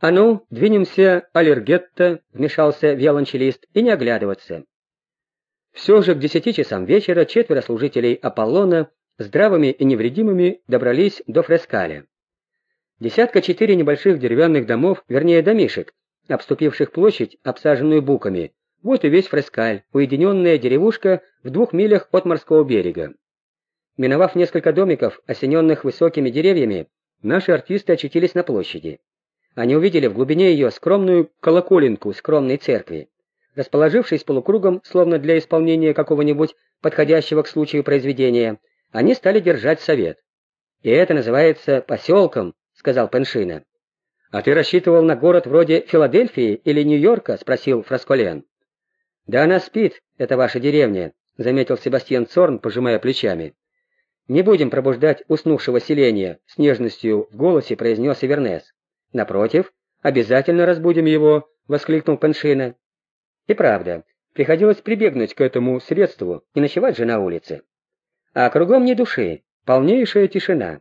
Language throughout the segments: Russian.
«А ну, двинемся, аллергетто», — вмешался виолончелист, — «и не оглядываться». Все же к десяти часам вечера четверо служителей Аполлона здравыми и невредимыми добрались до Фрескаля. Десятка четыре небольших деревянных домов, вернее домишек, обступивших площадь, обсаженную буками. Вот и весь Фрескаль, уединенная деревушка в двух милях от морского берега. Миновав несколько домиков, осененных высокими деревьями, наши артисты очутились на площади. Они увидели в глубине ее скромную колоколенку скромной церкви. Расположившись полукругом, словно для исполнения какого-нибудь подходящего к случаю произведения, они стали держать совет. «И это называется поселком», — сказал Пеншина. «А ты рассчитывал на город вроде Филадельфии или Нью-Йорка?» — спросил Фрасколен. «Да она спит, это ваша деревня», — заметил Себастьян Цорн, пожимая плечами. «Не будем пробуждать уснувшего селения», — с нежностью в голосе произнес Ивернес. «Напротив, обязательно разбудим его», — воскликнул Пеншина. И правда, приходилось прибегнуть к этому средству и ночевать же на улице. А кругом ни души, полнейшая тишина.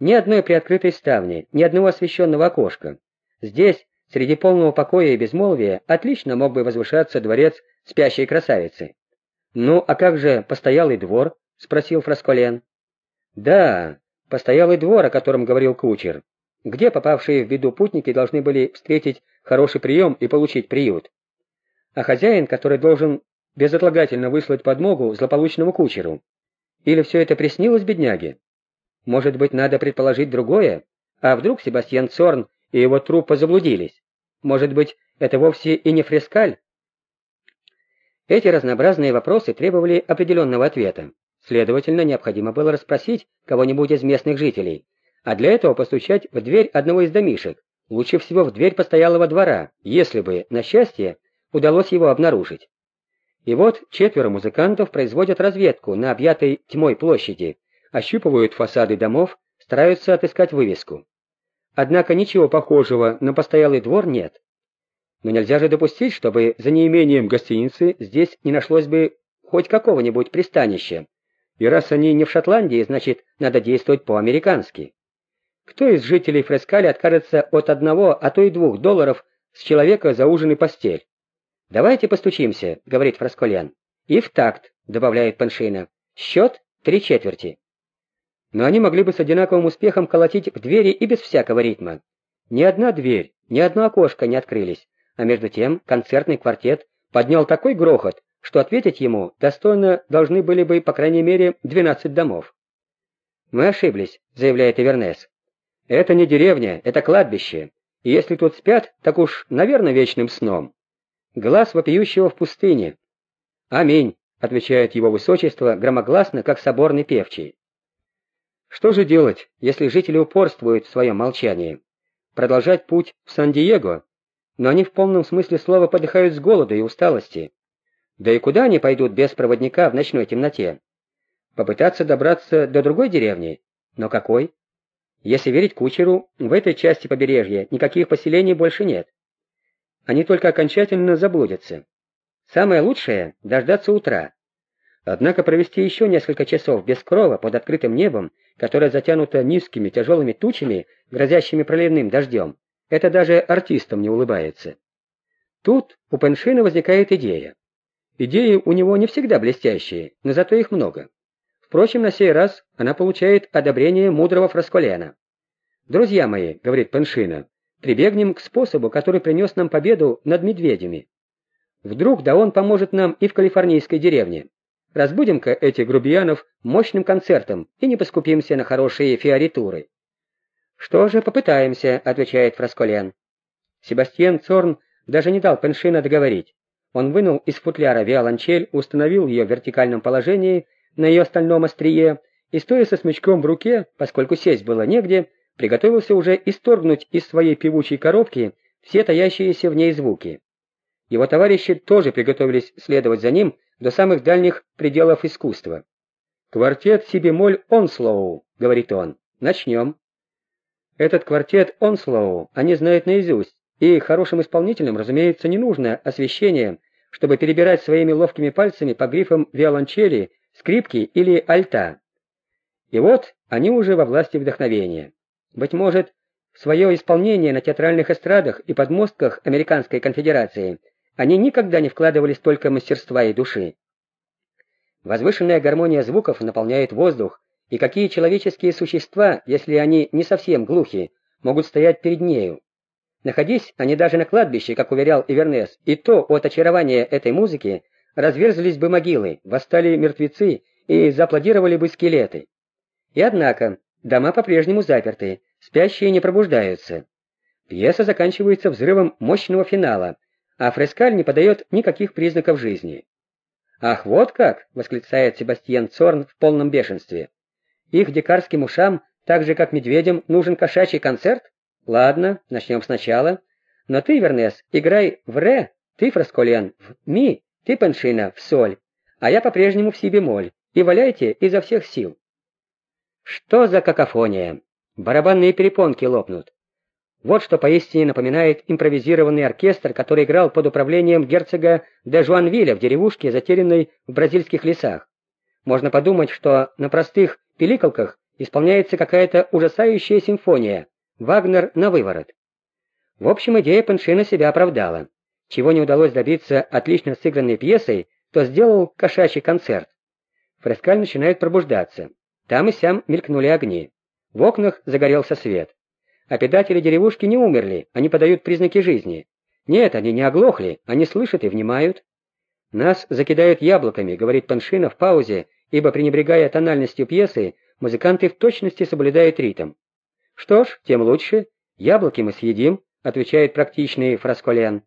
Ни одной приоткрытой ставни, ни одного освещенного окошка. Здесь, среди полного покоя и безмолвия, отлично мог бы возвышаться дворец спящей красавицы. «Ну, а как же постоялый двор?» — спросил Фрасколен. «Да, постоялый двор, о котором говорил кучер, где попавшие в беду путники должны были встретить хороший прием и получить приют. А хозяин, который должен безотлагательно выслать подмогу злополучному кучеру. Или все это приснилось бедняге? Может быть, надо предположить другое? А вдруг Себастьян Цорн и его труппа заблудились? Может быть, это вовсе и не фрескаль? Эти разнообразные вопросы требовали определенного ответа. Следовательно, необходимо было расспросить кого-нибудь из местных жителей, а для этого постучать в дверь одного из домишек, лучше всего в дверь постоялого двора, если бы, на счастье, удалось его обнаружить. И вот четверо музыкантов производят разведку на объятой тьмой площади, ощупывают фасады домов, стараются отыскать вывеску. Однако ничего похожего на постоялый двор нет. Но нельзя же допустить, чтобы за неимением гостиницы здесь не нашлось бы хоть какого-нибудь пристанища. И раз они не в Шотландии, значит, надо действовать по-американски. Кто из жителей Фрескали откажется от одного, а то и двух долларов с человека за ужин и постель? «Давайте постучимся», — говорит Фрасколян. «И в такт», — добавляет Паншина. «Счет три четверти». Но они могли бы с одинаковым успехом колотить в двери и без всякого ритма. Ни одна дверь, ни одно окошко не открылись, а между тем концертный квартет поднял такой грохот, что ответить ему достойно должны были бы, по крайней мере, 12 домов. «Мы ошиблись», — заявляет Эвернес. «Это не деревня, это кладбище, и если тут спят, так уж, наверное, вечным сном». Глаз вопиющего в пустыне. «Аминь», — отвечает его высочество громогласно, как соборный певчий. Что же делать, если жители упорствуют в своем молчании? Продолжать путь в Сан-Диего? Но они в полном смысле слова подыхают с голода и усталости. Да и куда они пойдут без проводника в ночной темноте? Попытаться добраться до другой деревни? Но какой? Если верить кучеру, в этой части побережья никаких поселений больше нет они только окончательно заблудятся. Самое лучшее — дождаться утра. Однако провести еще несколько часов без крова под открытым небом, которое затянуто низкими тяжелыми тучами, грозящими проливным дождем, это даже артистам не улыбается. Тут у Пеншина возникает идея. Идеи у него не всегда блестящие, но зато их много. Впрочем, на сей раз она получает одобрение мудрого Фрасколена. «Друзья мои», — говорит Пеншина, прибегнем к способу, который принес нам победу над медведями. Вдруг да он поможет нам и в калифорнийской деревне. Разбудим-ка этих грубиянов мощным концертом и не поскупимся на хорошие фиоритуры. «Что же, попытаемся», — отвечает Фрасколен. Себастьян Цорн даже не дал Пеншина договорить. Он вынул из футляра виолончель, установил ее в вертикальном положении на ее стальном острие и, стоя со смычком в руке, поскольку сесть было негде, приготовился уже исторгнуть из своей певучей коробки все таящиеся в ней звуки. Его товарищи тоже приготовились следовать за ним до самых дальних пределов искусства. «Квартет си-бемоль Онслоу», — говорит он. «Начнем». Этот квартет Онслоу они знают наизусть, и хорошим исполнителям, разумеется, не нужно освещение, чтобы перебирать своими ловкими пальцами по грифам виолончели, скрипки или альта. И вот они уже во власти вдохновения. Быть может, свое исполнение на театральных эстрадах и подмостках Американской конфедерации они никогда не вкладывали столько мастерства и души. Возвышенная гармония звуков наполняет воздух, и какие человеческие существа, если они не совсем глухи, могут стоять перед нею? Находясь они даже на кладбище, как уверял Ивернес, и то от очарования этой музыки разверзлись бы могилы, восстали мертвецы и зааплодировали бы скелеты. И однако, дома по-прежнему заперты, спящие не пробуждаются. Пьеса заканчивается взрывом мощного финала, а Фрескаль не подает никаких признаков жизни. «Ах, вот как!» — восклицает Себастьян Цорн в полном бешенстве. «Их дикарским ушам, так же как медведям, нужен кошачий концерт? Ладно, начнем сначала. Но ты, Вернес, играй в ре, ты, Фрасколен, в ми, ты, Паншина, в соль, а я по-прежнему в си бемоль, и валяйте изо всех сил». Что за какофония? Барабанные перепонки лопнут. Вот что поистине напоминает импровизированный оркестр, который играл под управлением герцога де Жуанвиля в деревушке, затерянной в бразильских лесах. Можно подумать, что на простых пиликалках исполняется какая-то ужасающая симфония, Вагнер на выворот. В общем, идея Паншина себя оправдала. Чего не удалось добиться отлично сыгранной пьесой, то сделал кошачий концерт. Фрескаль начинает пробуждаться. Там и сям мелькнули огни. В окнах загорелся свет. Обитатели деревушки не умерли, они подают признаки жизни. Нет, они не оглохли, они слышат и внимают. Нас закидают яблоками, говорит Паншина в паузе, ибо, пренебрегая тональностью пьесы, музыканты в точности соблюдают ритм. Что ж, тем лучше. Яблоки мы съедим, отвечает практичный Фрасколен.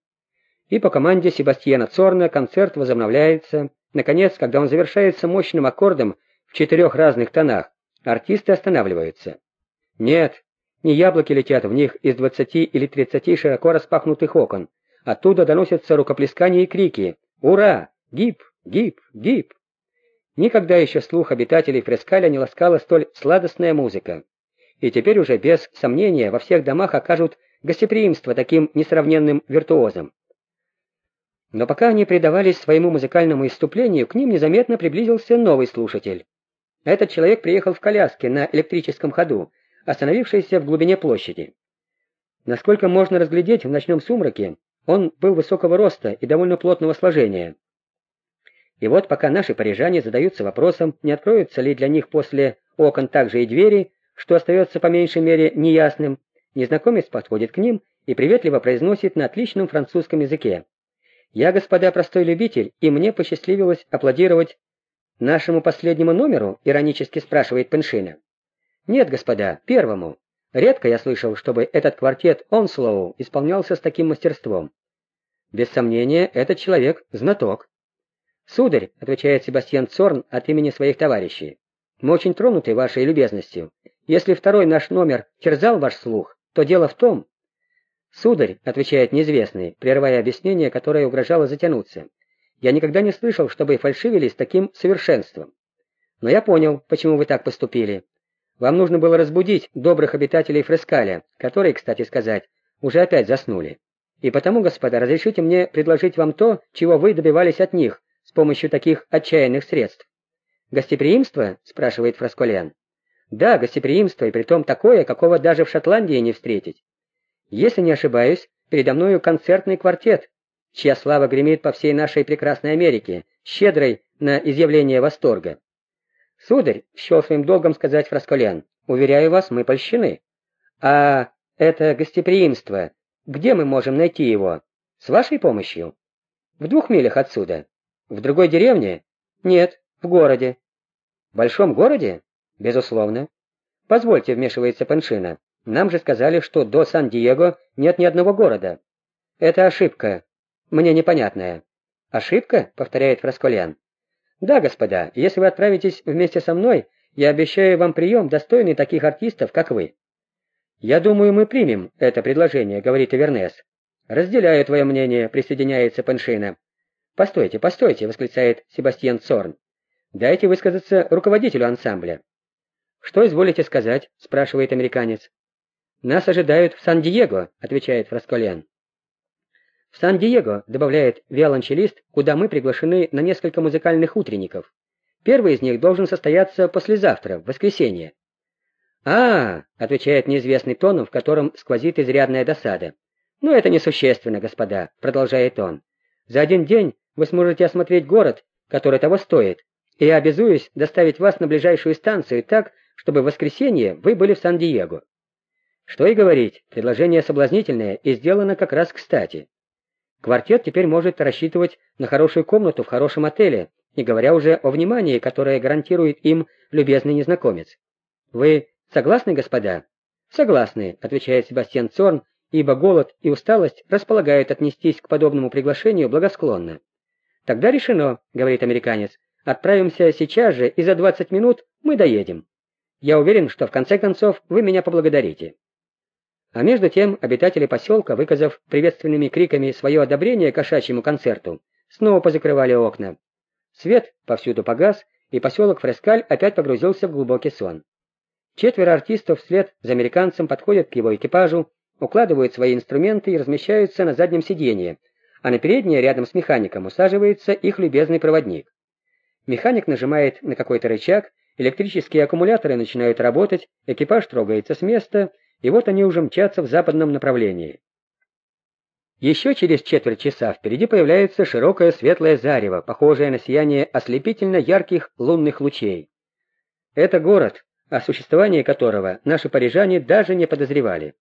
И по команде Себастьяна Цорна концерт возобновляется. Наконец, когда он завершается мощным аккордом в четырех разных тонах, артисты останавливаются. Нет, не яблоки летят в них из двадцати или тридцати широко распахнутых окон. Оттуда доносятся рукоплескания и крики «Ура! Гип! Гип! Гип!». Никогда еще слух обитателей Фрескаля не ласкала столь сладостная музыка. И теперь уже без сомнения во всех домах окажут гостеприимство таким несравненным виртуозам. Но пока они предавались своему музыкальному иступлению, к ним незаметно приблизился новый слушатель. Этот человек приехал в коляске на электрическом ходу, остановившийся в глубине площади. Насколько можно разглядеть в ночном сумраке, он был высокого роста и довольно плотного сложения. И вот пока наши парижане задаются вопросом, не откроются ли для них после окон также и двери, что остается по меньшей мере неясным, незнакомец подходит к ним и приветливо произносит на отличном французском языке. «Я, господа, простой любитель, и мне посчастливилось аплодировать нашему последнему номеру?» — иронически спрашивает Пеншина. Нет, господа, первому. Редко я слышал, чтобы этот квартет Онслоу исполнялся с таким мастерством. Без сомнения, этот человек знаток. Сударь, отвечает Себастьян Цорн от имени своих товарищей. Мы очень тронуты вашей любезностью. Если второй наш номер терзал ваш слух, то дело в том... Сударь, отвечает неизвестный, прерывая объяснение, которое угрожало затянуться. Я никогда не слышал, чтобы фальшивили с таким совершенством. Но я понял, почему вы так поступили. Вам нужно было разбудить добрых обитателей Фрескаля, которые, кстати сказать, уже опять заснули. И потому, господа, разрешите мне предложить вам то, чего вы добивались от них с помощью таких отчаянных средств. «Гостеприимство?» — спрашивает Фрасколян. «Да, гостеприимство, и притом такое, какого даже в Шотландии не встретить. Если не ошибаюсь, передо мною концертный квартет, чья слава гремит по всей нашей прекрасной Америке, щедрой на изъявление восторга. «Сударь», — счел своим долгом сказать Фрасколян, — «уверяю вас, мы польщены. А это гостеприимство, где мы можем найти его? С вашей помощью? В двух милях отсюда. В другой деревне? Нет, в городе. В большом городе? Безусловно. Позвольте, вмешивается Паншина. Нам же сказали, что до Сан-Диего нет ни одного города. Это ошибка. Мне непонятная. Ошибка? повторяет Фрасколян. Да, господа, если вы отправитесь вместе со мной, я обещаю вам прием, достойный таких артистов, как вы. Я думаю, мы примем это предложение, говорит Эвернес. Разделяю твое мнение, присоединяется Паншина. Постойте, постойте, восклицает Себастьян Цорн. Дайте высказаться руководителю ансамбля. Что изволите сказать? спрашивает американец. Нас ожидают в Сан-Диего, отвечает Фрасколян. В Сан-Диего, добавляет виолончелист, куда мы приглашены на несколько музыкальных утренников. Первый из них должен состояться послезавтра, в воскресенье. «А, — отвечает неизвестный тоном, в котором сквозит изрядная досада. «Ну, это несущественно, господа», — продолжает он. «За один день вы сможете осмотреть город, который того стоит, и я обязуюсь доставить вас на ближайшую станцию так, чтобы в воскресенье вы были в Сан-Диего». Что и говорить, предложение соблазнительное и сделано как раз кстати. Квартет теперь может рассчитывать на хорошую комнату в хорошем отеле, не говоря уже о внимании, которое гарантирует им любезный незнакомец. Вы согласны, господа? Согласны, отвечает Себастьян Цорн, ибо голод и усталость располагают отнестись к подобному приглашению благосклонно. Тогда решено, говорит американец. Отправимся сейчас же, и за 20 минут мы доедем. Я уверен, что в конце концов вы меня поблагодарите. А между тем обитатели поселка, выказав приветственными криками свое одобрение кошачьему концерту, снова позакрывали окна. Свет повсюду погас, и поселок Фрескаль опять погрузился в глубокий сон. Четверо артистов вслед за американцем подходят к его экипажу, укладывают свои инструменты и размещаются на заднем сиденье, а на переднее рядом с механиком усаживается их любезный проводник. Механик нажимает на какой-то рычаг, электрические аккумуляторы начинают работать, экипаж трогается с места, и вот они уже мчатся в западном направлении. Еще через четверть часа впереди появляется широкое светлое зарево, похожее на сияние ослепительно ярких лунных лучей. Это город, о существовании которого наши парижане даже не подозревали.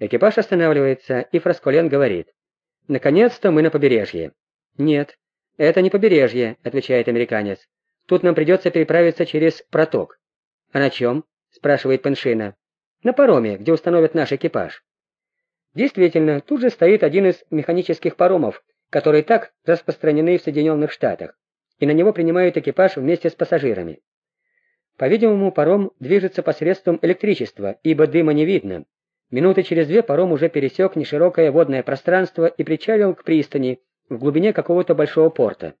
Экипаж останавливается, и Фрасколен говорит, «Наконец-то мы на побережье». «Нет, это не побережье», — отвечает американец. «Тут нам придется переправиться через проток». «А на чем?» — спрашивает Пеншина. «На пароме, где установят наш экипаж». Действительно, тут же стоит один из механических паромов, которые так распространены в Соединенных Штатах, и на него принимают экипаж вместе с пассажирами. По-видимому, паром движется посредством электричества, ибо дыма не видно. Минуты через две паром уже пересек неширокое водное пространство и причалил к пристани в глубине какого-то большого порта.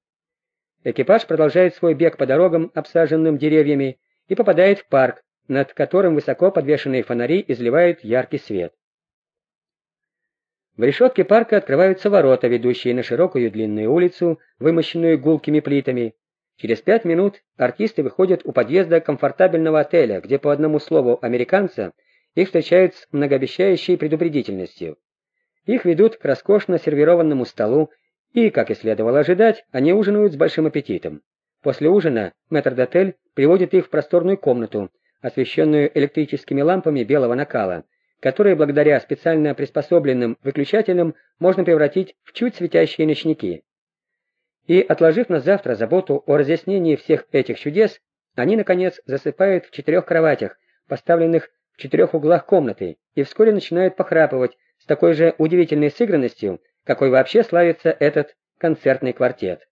Экипаж продолжает свой бег по дорогам, обсаженным деревьями, и попадает в парк, над которым высоко подвешенные фонари изливают яркий свет. В решетке парка открываются ворота, ведущие на широкую длинную улицу, вымощенную гулкими плитами, Через пять минут артисты выходят у подъезда комфортабельного отеля, где по одному слову американца их встречают с многообещающей предупредительностью. Их ведут к роскошно сервированному столу, и, как и следовало ожидать, они ужинают с большим аппетитом. После ужина мэтр-дотель приводит их в просторную комнату, освещенную электрическими лампами белого накала, которые благодаря специально приспособленным выключателям можно превратить в чуть светящие ночники. И, отложив на завтра заботу о разъяснении всех этих чудес, они, наконец, засыпают в четырех кроватях, поставленных в четырех углах комнаты, и вскоре начинают похрапывать с такой же удивительной сыгранностью, какой вообще славится этот концертный квартет.